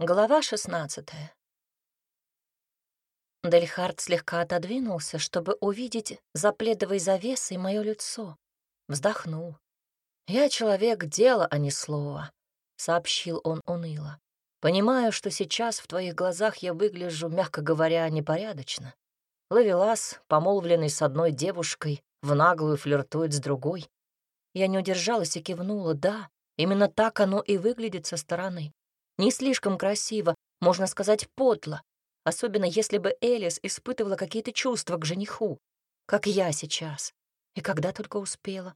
Глава шестнадцатая. Дельхард слегка отодвинулся, чтобы увидеть за пледовой завесой мое лицо. Вздохнул. «Я человек дела, а не слова», — сообщил он уныло. «Понимаю, что сейчас в твоих глазах я выгляжу, мягко говоря, непорядочно. Ловелас, помолвленный с одной девушкой, в наглую флиртует с другой. Я не удержалась и кивнула. Да, именно так оно и выглядит со стороны. Не слишком красиво, можно сказать, подло, особенно если бы Элис испытывала какие-то чувства к жениху, как я сейчас, и когда только успела.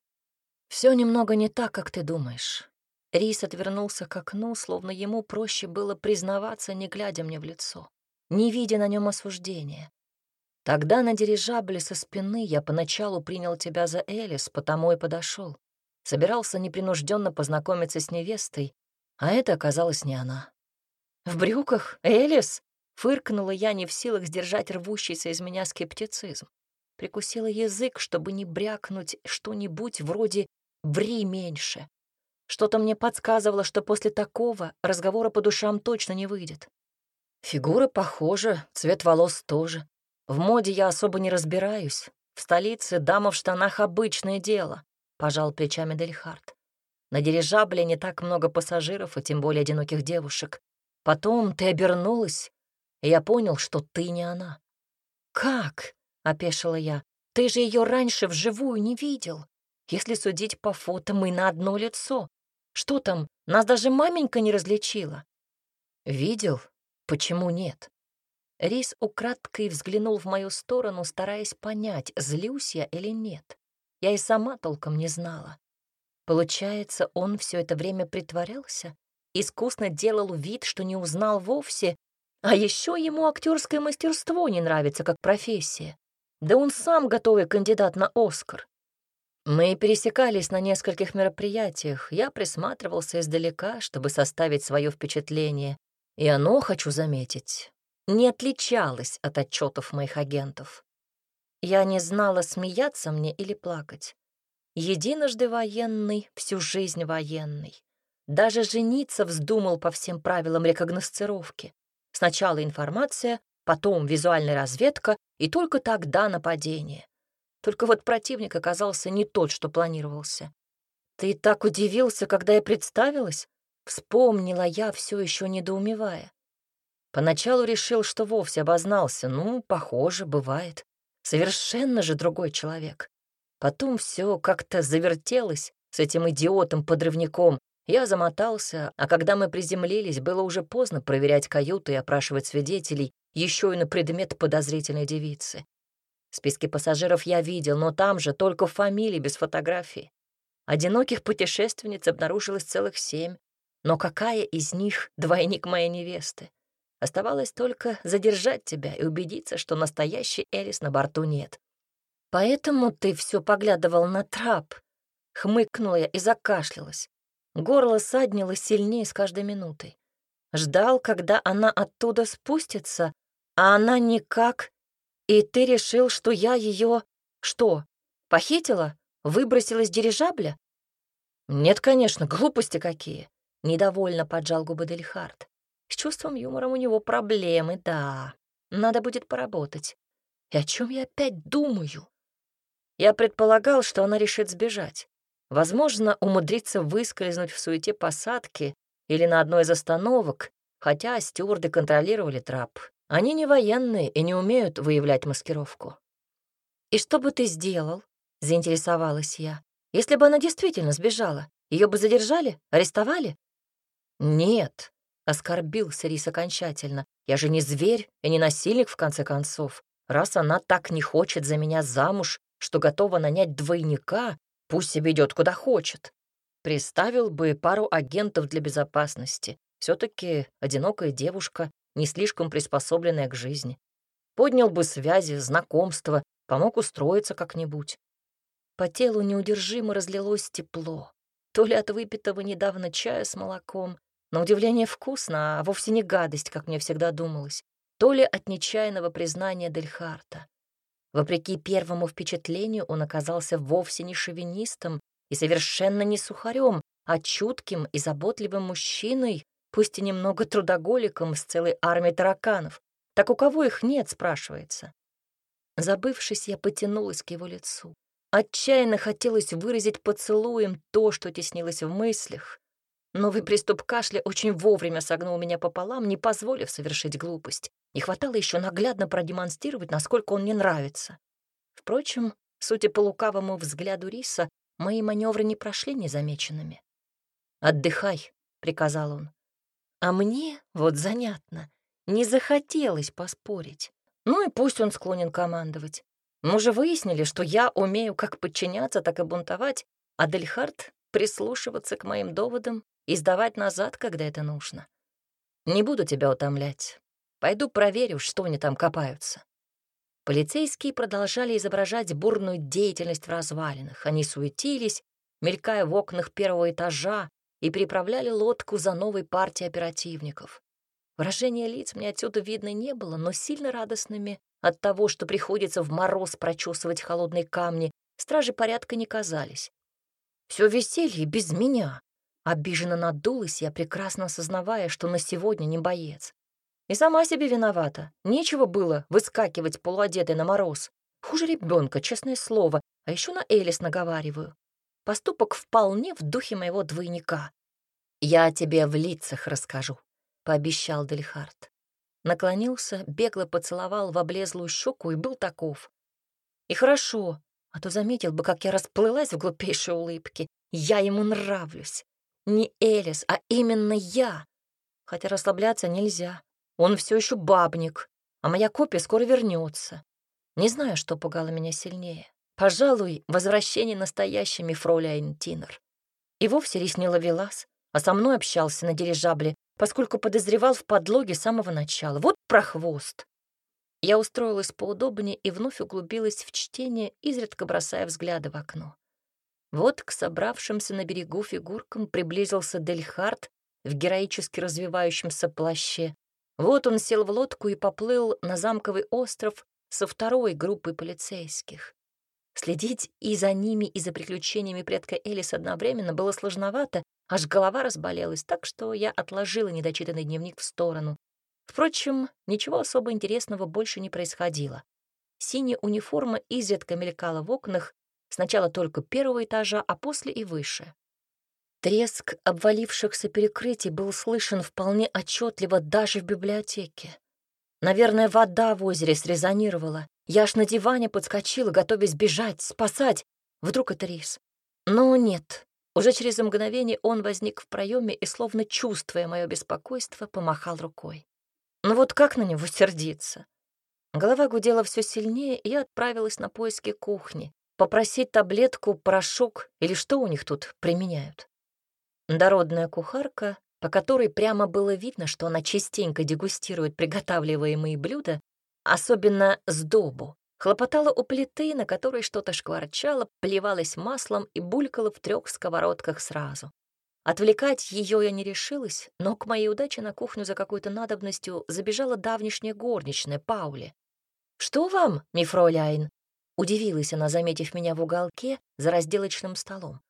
Все немного не так, как ты думаешь. Рис отвернулся к окну, словно ему проще было признаваться, не глядя мне в лицо, не видя на нем осуждения. Тогда на дирижабле со спины я поначалу принял тебя за Элис, потому и подошел. Собирался непринужденно познакомиться с невестой, а это оказалась не она. «В брюках? Элис?» — фыркнула я, не в силах сдержать рвущийся из меня скептицизм. Прикусила язык, чтобы не брякнуть что-нибудь вроде «ври меньше». Что-то мне подсказывало, что после такого разговора по душам точно не выйдет. Фигура похожа, цвет волос тоже. В моде я особо не разбираюсь. В столице дама в штанах — обычное дело, — пожал плечами Дельхард. На дирижабле не так много пассажиров, и тем более одиноких девушек. Потом ты обернулась, и я понял, что ты не она. «Как?» — опешила я. «Ты же ее раньше вживую не видел. Если судить по фото, мы на одно лицо. Что там, нас даже маменька не различила?» «Видел? Почему нет?» Рис украдкой взглянул в мою сторону, стараясь понять, злюсь я или нет. Я и сама толком не знала. Получается, он все это время притворялся, искусно делал вид, что не узнал вовсе, а еще ему актерское мастерство не нравится как профессия. Да он сам готовый кандидат на Оскар. Мы пересекались на нескольких мероприятиях, я присматривался издалека, чтобы составить свое впечатление, и оно, хочу заметить, не отличалось от отчетов моих агентов. Я не знала, смеяться мне или плакать. Единожды военный, всю жизнь военный. Даже жениться вздумал по всем правилам рекогносцировки. Сначала информация, потом визуальная разведка и только тогда нападение. Только вот противник оказался не тот, что планировался. «Ты так удивился, когда я представилась?» Вспомнила я, все еще недоумевая. Поначалу решил, что вовсе обознался. Ну, похоже, бывает. Совершенно же другой человек. Потом все как-то завертелось с этим идиотом-подрывником. Я замотался, а когда мы приземлились, было уже поздно проверять каюты и опрашивать свидетелей, еще и на предмет подозрительной девицы. Списки пассажиров я видел, но там же только фамилии без фотографий. Одиноких путешественниц обнаружилось целых семь, но какая из них двойник моей невесты? Оставалось только задержать тебя и убедиться, что настоящей Элис на борту нет. «Поэтому ты все поглядывал на трап?» Хмыкнула я и закашлялась. Горло саднило сильнее с каждой минутой. Ждал, когда она оттуда спустится, а она никак. И ты решил, что я ее... Что, похитила? Выбросила из дирижабля? Нет, конечно, глупости какие. Недовольно поджал губы Дельхард. С чувством юмора у него проблемы, да. Надо будет поработать. И о чем я опять думаю? Я предполагал, что она решит сбежать. Возможно, умудриться выскользнуть в суете посадки или на одной из остановок, хотя стюарды контролировали трап. Они не военные и не умеют выявлять маскировку. «И что бы ты сделал?» — заинтересовалась я. «Если бы она действительно сбежала, ее бы задержали, арестовали?» «Нет», — оскорбился Рис окончательно. «Я же не зверь и не насильник, в конце концов. Раз она так не хочет за меня замуж, что готова нанять двойника, пусть себе идет куда хочет. Приставил бы пару агентов для безопасности. все таки одинокая девушка, не слишком приспособленная к жизни. Поднял бы связи, знакомства, помог устроиться как-нибудь. По телу неудержимо разлилось тепло. То ли от выпитого недавно чая с молоком, на удивление вкусно, а вовсе не гадость, как мне всегда думалось, то ли от нечаянного признания Дельхарта. Вопреки первому впечатлению он оказался вовсе не шовинистом и совершенно не сухарем, а чутким и заботливым мужчиной, пусть и немного трудоголиком с целой армией тараканов. Так у кого их нет, спрашивается. Забывшись, я потянулась к его лицу. Отчаянно хотелось выразить поцелуем то, что теснилось в мыслях. Новый приступ кашля очень вовремя согнул меня пополам, не позволив совершить глупость. Не хватало еще наглядно продемонстрировать, насколько он мне нравится. Впрочем, судя по лукавому взгляду Риса, мои маневры не прошли незамеченными. «Отдыхай», — приказал он. А мне, вот занятно, не захотелось поспорить. Ну и пусть он склонен командовать. Мы уже выяснили, что я умею как подчиняться, так и бунтовать, а Дельхард — прислушиваться к моим доводам и сдавать назад, когда это нужно. Не буду тебя утомлять. Пойду проверю, что они там копаются. Полицейские продолжали изображать бурную деятельность в развалинах. Они суетились, мелькая в окнах первого этажа, и переправляли лодку за новой партией оперативников. Выражения лиц мне отсюда видно не было, но сильно радостными от того, что приходится в мороз прочесывать холодные камни, стражи порядка не казались. Все веселье без меня. Обиженно надулась я, прекрасно осознавая, что на сегодня не боец. И сама себе виновата. Нечего было выскакивать полуодетой на мороз. Хуже ребенка, честное слово. А еще на Элис наговариваю. Поступок вполне в духе моего двойника. «Я тебе в лицах расскажу», — пообещал Дельхард. Наклонился, бегло поцеловал в облезлую щеку и был таков. И хорошо, а то заметил бы, как я расплылась в глупейшей улыбке. Я ему нравлюсь. Не Элис, а именно я. Хотя расслабляться нельзя. Он все еще бабник, а моя копия скоро вернется. Не знаю, что пугало меня сильнее. Пожалуй, возвращение настоящими фроляйн Тинер. И вовсе реснила Велас, а со мной общался на дирижабле, поскольку подозревал в подлоге с самого начала. Вот прохвост. Я устроилась поудобнее и вновь углубилась в чтение, изредка бросая взгляды в окно. Вот к собравшимся на берегу фигуркам приблизился Дельхард в героически развивающемся плаще. Вот он сел в лодку и поплыл на замковый остров со второй группой полицейских. Следить и за ними, и за приключениями предка Элис одновременно было сложновато, аж голова разболелась, так что я отложила недочитанный дневник в сторону. Впрочем, ничего особо интересного больше не происходило. Синяя униформа изредка мелькала в окнах, сначала только первого этажа, а после и выше. Треск обвалившихся перекрытий был слышен вполне отчетливо даже в библиотеке. Наверное, вода в озере срезонировала, я аж на диване подскочила, готовясь бежать, спасать. Вдруг это рис. Но нет. Уже через мгновение он возник в проеме и, словно чувствуя мое беспокойство, помахал рукой. Ну вот как на него сердиться? Голова гудела все сильнее, и я отправилась на поиски кухни, попросить таблетку, порошок или что у них тут применяют. Дородная кухарка, по которой прямо было видно, что она частенько дегустирует приготавливаемые блюда, особенно сдобу. Хлопотала у плиты, на которой что-то шкварчало, плевалось маслом и булькало в трех сковородках сразу. Отвлекать ее я не решилась, но к моей удаче на кухню за какой-то надобностью забежала давнишняя горничная Паули. «Что вам, мифроляйн?» — удивилась она, заметив меня в уголке за разделочным столом.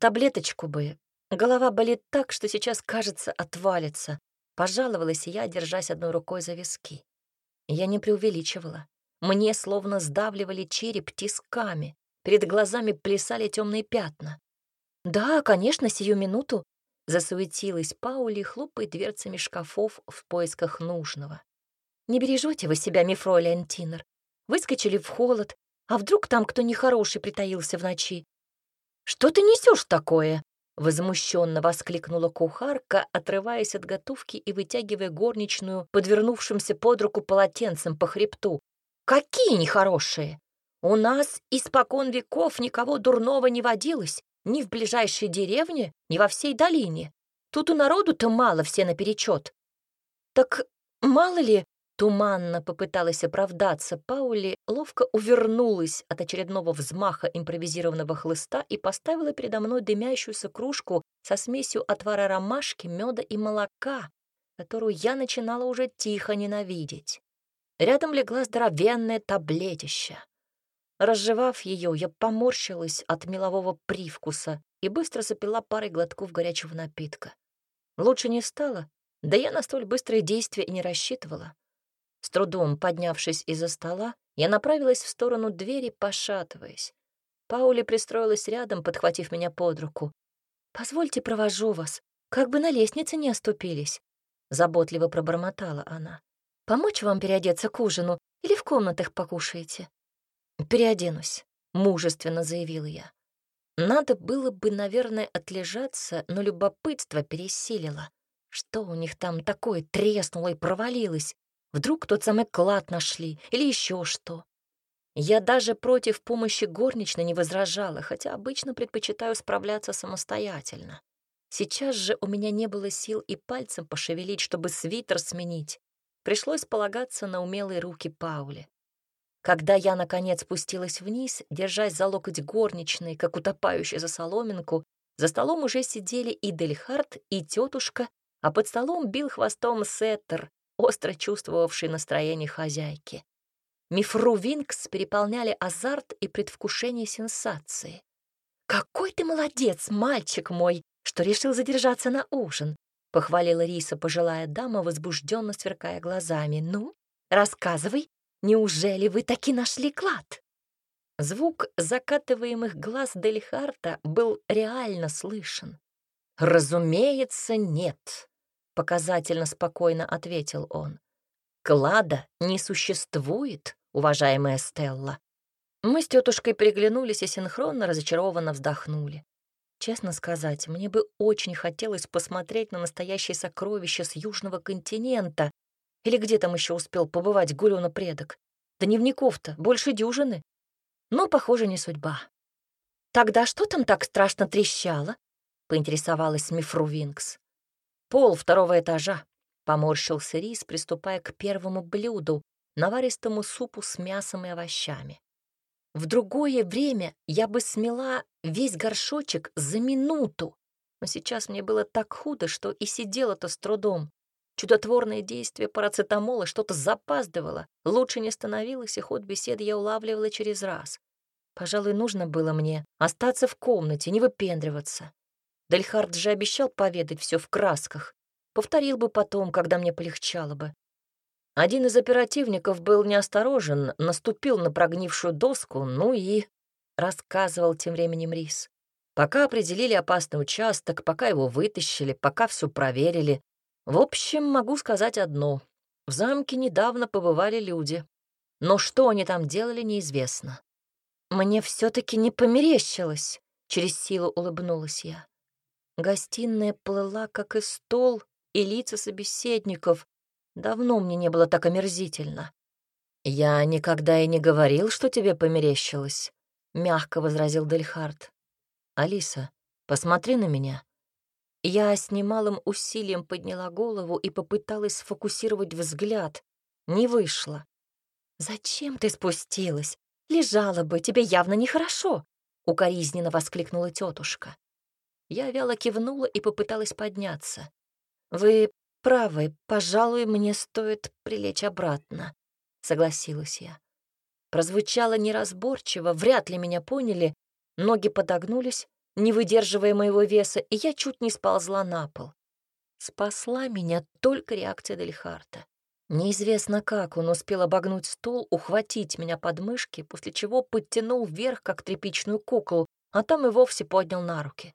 «Таблеточку бы. Голова болит так, что сейчас, кажется, отвалится», — пожаловалась я, держась одной рукой за виски. Я не преувеличивала. Мне словно сдавливали череп тисками. Перед глазами плясали темные пятна. «Да, конечно, сию минуту», — засуетилась Паули, хлопая дверцами шкафов в поисках нужного. «Не бережете вы себя, мифройлен Тинер. Выскочили в холод, а вдруг там кто нехороший притаился в ночи? Что ты несешь такое?» Возмущенно воскликнула кухарка, отрываясь от готовки и вытягивая горничную, подвернувшимся под руку полотенцем по хребту. «Какие нехорошие! У нас испокон веков никого дурного не водилось, ни в ближайшей деревне, ни во всей долине. Тут у народу-то мало все наперечет. Так мало ли, Туманно попыталась оправдаться Паули, ловко увернулась от очередного взмаха импровизированного хлыста и поставила передо мной дымящуюся кружку со смесью отвара ромашки, меда и молока, которую я начинала уже тихо ненавидеть. Рядом легла здоровенная таблетища. Разжевав ее, я поморщилась от мелового привкуса и быстро запила парой глотков горячего напитка. Лучше не стало, Да я на столь быстрое действие и не рассчитывала. С трудом поднявшись из-за стола, я направилась в сторону двери, пошатываясь. Паули пристроилась рядом, подхватив меня под руку. «Позвольте, провожу вас, как бы на лестнице не оступились», — заботливо пробормотала она. «Помочь вам переодеться к ужину или в комнатах покушаете?» «Переоденусь», — мужественно заявила я. Надо было бы, наверное, отлежаться, но любопытство пересилило. Что у них там такое треснуло и провалилось? Вдруг тот самый клад нашли или еще что? Я даже против помощи горничной не возражала, хотя обычно предпочитаю справляться самостоятельно. Сейчас же у меня не было сил и пальцем пошевелить, чтобы свитер сменить. Пришлось полагаться на умелые руки Паули. Когда я, наконец, спустилась вниз, держась за локоть горничной, как утопающая за соломинку, за столом уже сидели и Дельхард, и тетушка, а под столом бил хвостом Сеттер, остро чувствовавший настроение хозяйки. Мифру Винкс переполняли азарт и предвкушение сенсации. «Какой ты молодец, мальчик мой, что решил задержаться на ужин!» — похвалила Риса пожилая дама, возбужденно сверкая глазами. «Ну, рассказывай, Неужели вы таки нашли клад?» Звук закатываемых глаз Дельхарта был реально слышен. «Разумеется, нет», — показательно спокойно ответил он. «Клада не существует, уважаемая Стелла». Мы с тетушкой приглянулись и синхронно разочарованно вздохнули. Честно сказать, мне бы очень хотелось посмотреть на настоящее сокровище с Южного континента, или где там еще успел побывать Гулёна предок? Дневников-то больше дюжины. Но, похоже, не судьба. «Тогда что там так страшно трещало?» — поинтересовалась Мифру Винкс. «Пол второго этажа», — поморщился Рис, приступая к первому блюду, наваристому супу с мясом и овощами. В другое время я бы смела весь горшочек за минуту, но сейчас мне было так худо, что и сидела-то с трудом. Чудотворное действие парацетамола что-то запаздывало, лучше не становилось, и ход беседы я улавливала через раз. Пожалуй, нужно было мне остаться в комнате, не выпендриваться. Дельхард же обещал поведать все в красках. Повторил бы потом, когда мне полегчало бы. Один из оперативников был неосторожен, наступил на прогнившую доску, ну и... Рассказывал тем временем Рис. Пока определили опасный участок, пока его вытащили, пока все проверили, в общем, могу сказать одно. В замке недавно побывали люди. Но что они там делали, неизвестно. Мне все таки не померещилось, через силу улыбнулась я. Гостиная плыла, как и стол, и лица собеседников. Давно мне не было так омерзительно. «Я никогда и не говорил, что тебе померещилось», — мягко возразил Дельхард. «Алиса, посмотри на меня. Я с немалым усилием подняла голову и попыталась сфокусировать взгляд. Не вышло. «Зачем ты спустилась? Лежала бы, тебе явно нехорошо!» — укоризненно воскликнула тетушка. Я вяло кивнула и попыталась подняться. «Вы правы, пожалуй, мне стоит прилечь обратно», — согласилась я. Прозвучало неразборчиво, вряд ли меня поняли, ноги подогнулись, не выдерживая моего веса, и я чуть не сползла на пол. Спасла меня только реакция Дельхарта. Неизвестно как он успел обогнуть стол, ухватить меня под мышки, после чего подтянул вверх, как тряпичную куклу, а там и вовсе поднял на руки.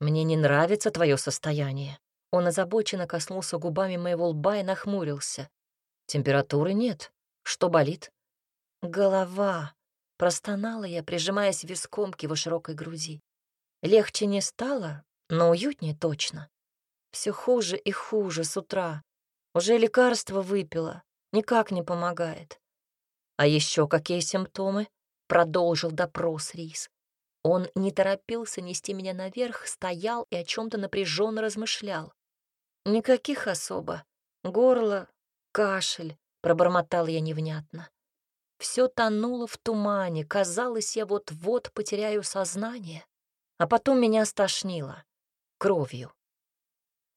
«Мне не нравится твое состояние». Он озабоченно коснулся губами моего лба и нахмурился. «Температуры нет. Что болит?» «Голова», — простонала я, прижимаясь виском к его широкой груди. Легче не стало, но уютнее точно. Все хуже и хуже с утра. Уже лекарство выпила, никак не помогает. А еще какие симптомы? Продолжил допрос Рис. Он не торопился нести меня наверх, стоял и о чем-то напряженно размышлял. Никаких особо. Горло, кашель, пробормотал я невнятно. Все тонуло в тумане, казалось, я вот-вот потеряю сознание. А потом меня стошнило. Кровью.